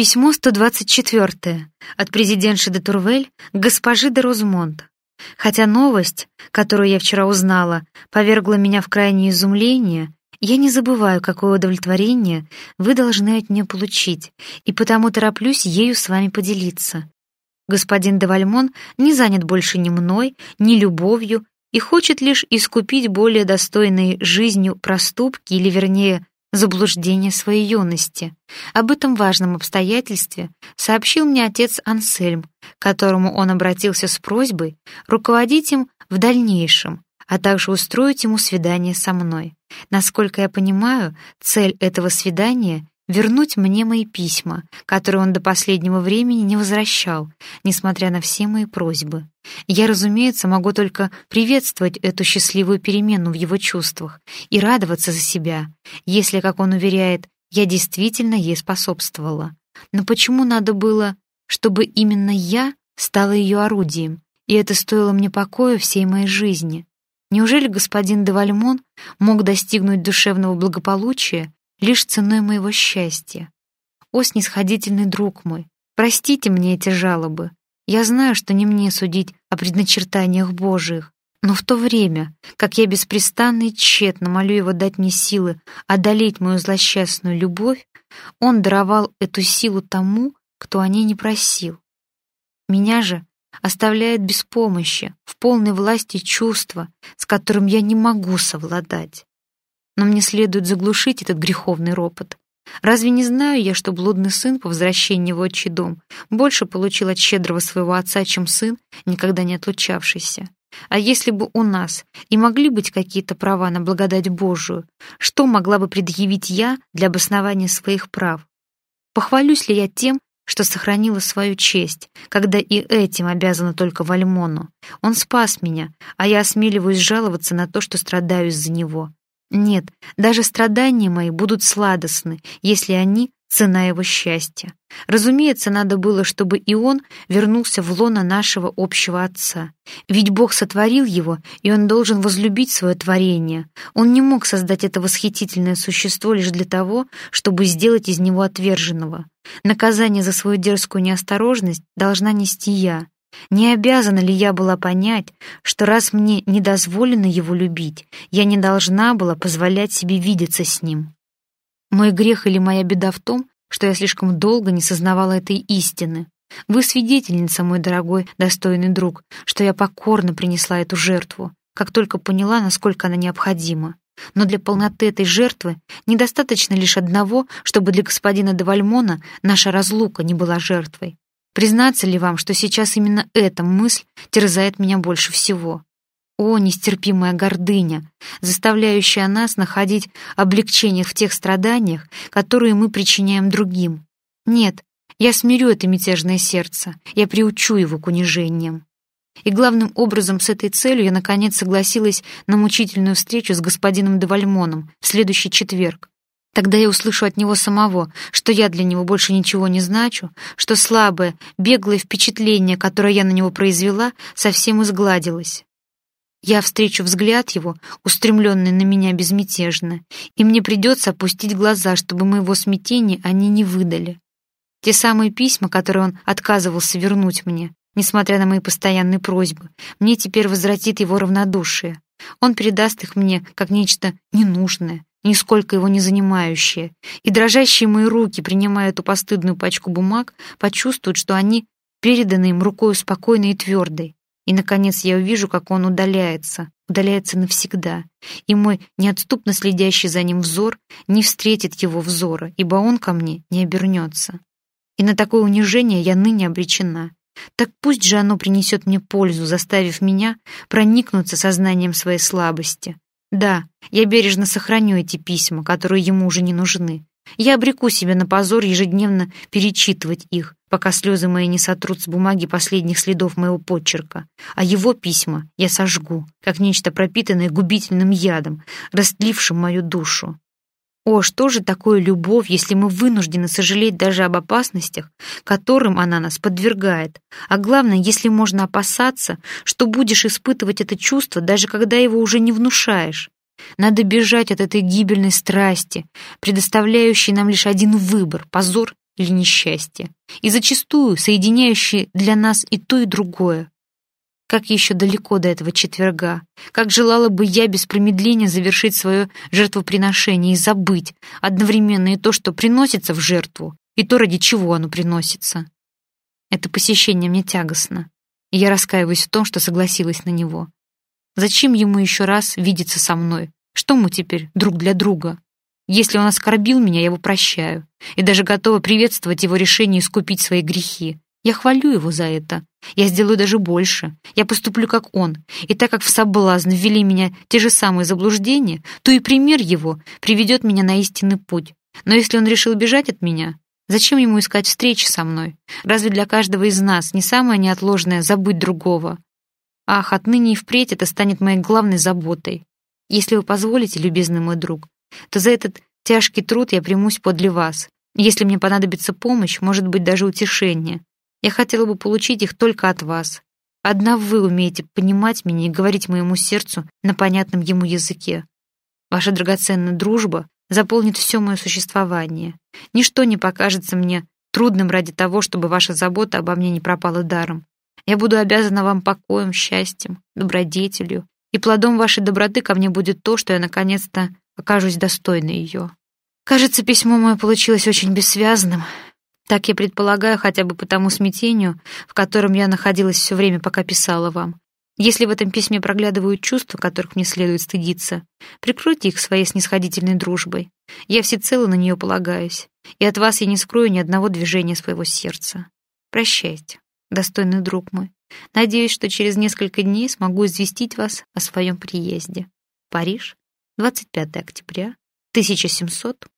Письмо 124 от президентши де Турвель к госпожи де Розмонт. Хотя новость, которую я вчера узнала, повергла меня в крайнее изумление, я не забываю, какое удовлетворение вы должны от нее получить, и потому тороплюсь ею с вами поделиться. Господин де Вальмон не занят больше ни мной, ни любовью и хочет лишь искупить более достойные жизнью проступки, или вернее, заблуждение своей юности. Об этом важном обстоятельстве сообщил мне отец Ансельм, которому он обратился с просьбой руководить им в дальнейшем, а также устроить ему свидание со мной. Насколько я понимаю, цель этого свидания вернуть мне мои письма, которые он до последнего времени не возвращал, несмотря на все мои просьбы. Я, разумеется, могу только приветствовать эту счастливую перемену в его чувствах и радоваться за себя, если, как он уверяет, я действительно ей способствовала. Но почему надо было, чтобы именно я стала ее орудием, и это стоило мне покоя всей моей жизни? Неужели господин де Вальмон мог достигнуть душевного благополучия лишь ценой моего счастья. О, снисходительный друг мой, простите мне эти жалобы. Я знаю, что не мне судить о предначертаниях Божиих, но в то время, как я беспрестанно и тщетно молю его дать мне силы одолеть мою злосчастную любовь, он даровал эту силу тому, кто о ней не просил. Меня же оставляет без помощи, в полной власти чувства, с которым я не могу совладать но мне следует заглушить этот греховный ропот. Разве не знаю я, что блудный сын по возвращении в отчий дом больше получил от щедрого своего отца, чем сын, никогда не отлучавшийся? А если бы у нас и могли быть какие-то права на благодать Божию, что могла бы предъявить я для обоснования своих прав? Похвалюсь ли я тем, что сохранила свою честь, когда и этим обязана только Вальмону? Он спас меня, а я осмеливаюсь жаловаться на то, что страдаю из-за него. Нет, даже страдания мои будут сладостны, если они — цена его счастья. Разумеется, надо было, чтобы и он вернулся в лоно нашего общего Отца. Ведь Бог сотворил его, и он должен возлюбить свое творение. Он не мог создать это восхитительное существо лишь для того, чтобы сделать из него отверженного. Наказание за свою дерзкую неосторожность должна нести я. Не обязана ли я была понять, что раз мне не дозволено его любить, я не должна была позволять себе видеться с ним? Мой грех или моя беда в том, что я слишком долго не сознавала этой истины. Вы свидетельница, мой дорогой, достойный друг, что я покорно принесла эту жертву, как только поняла, насколько она необходима. Но для полноты этой жертвы недостаточно лишь одного, чтобы для господина де Вальмона наша разлука не была жертвой. Признаться ли вам, что сейчас именно эта мысль терзает меня больше всего? О, нестерпимая гордыня, заставляющая нас находить облегчение в тех страданиях, которые мы причиняем другим. Нет, я смирю это мятежное сердце, я приучу его к унижениям. И главным образом с этой целью я наконец согласилась на мучительную встречу с господином Девальмоном в следующий четверг, Тогда я услышу от него самого, что я для него больше ничего не значу, что слабое, беглое впечатление, которое я на него произвела, совсем изгладилось. Я встречу взгляд его, устремленный на меня безмятежно, и мне придется опустить глаза, чтобы моего смятения они не выдали. Те самые письма, которые он отказывался вернуть мне, несмотря на мои постоянные просьбы, мне теперь возвратит его равнодушие. Он передаст их мне как нечто ненужное, нисколько его не занимающее, и дрожащие мои руки, принимая эту постыдную пачку бумаг, почувствуют, что они переданы им рукой спокойной и твердой. И, наконец, я увижу, как он удаляется, удаляется навсегда, и мой неотступно следящий за ним взор не встретит его взора, ибо он ко мне не обернется. И на такое унижение я ныне обречена. Так пусть же оно принесет мне пользу, заставив меня проникнуться сознанием своей слабости, да, я бережно сохраню эти письма, которые ему уже не нужны. Я обреку себя на позор ежедневно перечитывать их, пока слезы мои не сотрут с бумаги последних следов моего почерка. А его письма я сожгу, как нечто пропитанное губительным ядом, растлившим мою душу. О, что же такое любовь, если мы вынуждены сожалеть даже об опасностях, которым она нас подвергает? А главное, если можно опасаться, что будешь испытывать это чувство, даже когда его уже не внушаешь. Надо бежать от этой гибельной страсти, предоставляющей нам лишь один выбор — позор или несчастье, и зачастую соединяющие для нас и то, и другое. Как еще далеко до этого четверга, как желала бы я без промедления завершить свое жертвоприношение и забыть одновременно и то, что приносится в жертву, и то, ради чего оно приносится. Это посещение мне тягостно, и я раскаиваюсь в том, что согласилась на него. Зачем ему еще раз видеться со мной? Что мы теперь друг для друга? Если он оскорбил меня, я его прощаю, и даже готова приветствовать его решение искупить свои грехи. Я хвалю его за это. Я сделаю даже больше. Я поступлю как он. И так как в соблазн ввели меня те же самые заблуждения, то и пример его приведет меня на истинный путь. Но если он решил бежать от меня, зачем ему искать встречи со мной? Разве для каждого из нас не самое неотложное забыть другого? Ах, отныне и впредь это станет моей главной заботой. Если вы позволите, любезный мой друг, то за этот тяжкий труд я примусь подле вас. Если мне понадобится помощь, может быть, даже утешение. Я хотела бы получить их только от вас. Одна вы умеете понимать меня и говорить моему сердцу на понятном ему языке. Ваша драгоценная дружба заполнит все мое существование. Ничто не покажется мне трудным ради того, чтобы ваша забота обо мне не пропала даром. Я буду обязана вам покоем, счастьем, добродетелью, и плодом вашей доброты ко мне будет то, что я наконец-то окажусь достойной ее. Кажется, письмо мое получилось очень бессвязным. Так я предполагаю хотя бы по тому смятению, в котором я находилась все время, пока писала вам. Если в этом письме проглядывают чувства, которых мне следует стыдиться, прикройте их своей снисходительной дружбой. Я всецело на нее полагаюсь, и от вас я не скрою ни одного движения своего сердца. Прощайте, достойный друг мой. Надеюсь, что через несколько дней смогу известить вас о своем приезде. Париж, 25 октября 1700